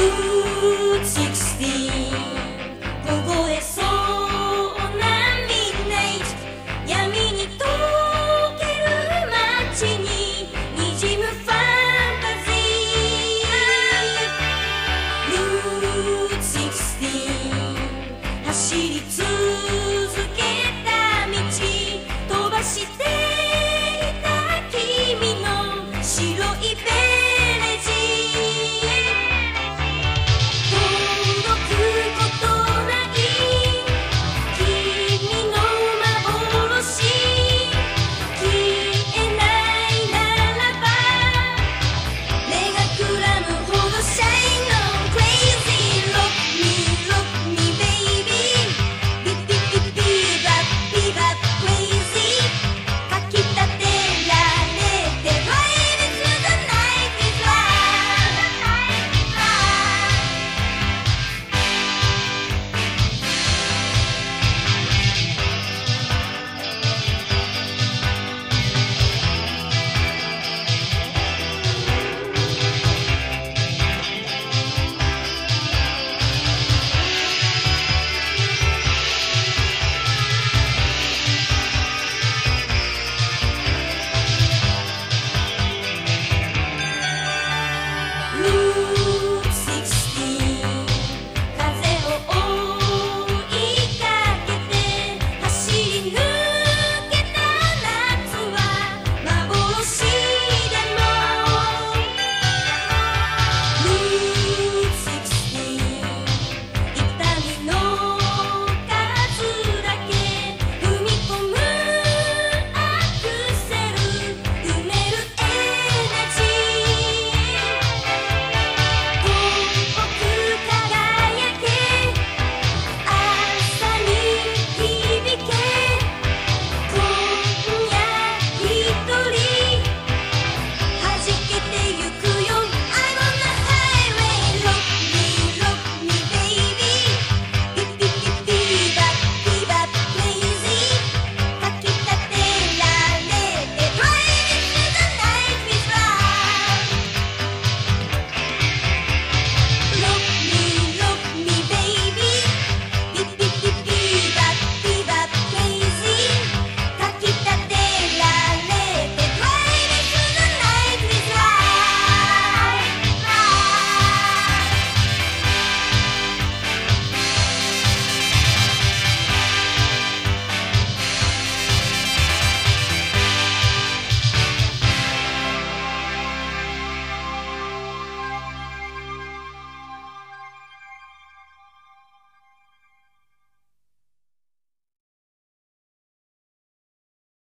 Route 16